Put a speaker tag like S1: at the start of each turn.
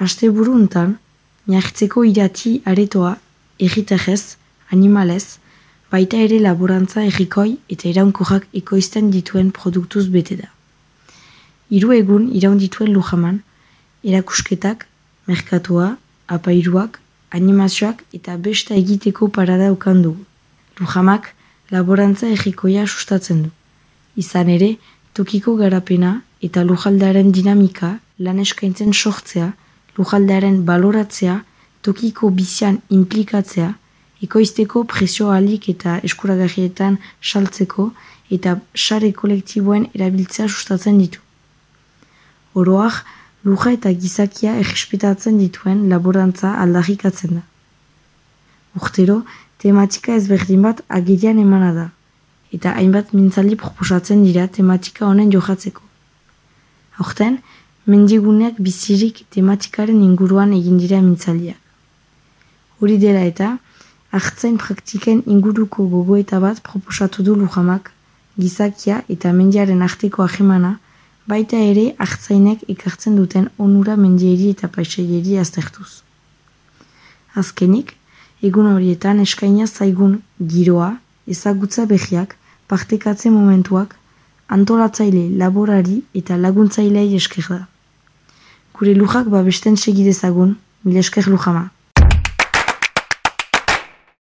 S1: Aste buru untan, miartzeko irati aretoa, erritajez, animalez, baita ere laborantza errikoi eta iraunkorrak ekoizten dituen produktuz bete da. Hiru egun iraun dituen lujaman, erakusketak, merkatua, apairuak, animazioak eta besta egiteko parada ukan dugu. Lujamak laborantza errikoia sustatzen du. Izan ere, tokiko garapena eta lujaldaren dinamika lan eskaintzen sortzea, lujaldaren baloratzea, tokiko bizian implikatzea, ekoizteko presio alik eta eskuragarrietan saltzeko eta sare kolektiboen erabiltzea sustatzen ditu. Oroak, luja eta gizakia errespetatzen dituen laborantza aldarrikatzen da. Urtero, tematika ezberdin bat agirian emana da, eta hainbat mintzali proposatzen dira tematika honen johatzeko. Horten, mendiguneak bizirik tematikaren inguruan egin dira mintzaliak. Hori dela eta, hartzain praktiken inguruko gogoeta bat proposatu du lujamak, gizakia eta mendiaren arteko ahemana, baita ere hartzainek ekartzen duten onura mendieri eta paisaieri aztertuz. Azkenik, egun horietan eskaina zaigun giroa, ezagutza behiak, partekatze momentuak, antolatzaile laborari eta laguntzailei esker da. Gure lujak babesten segidezagun, mile esker lujama.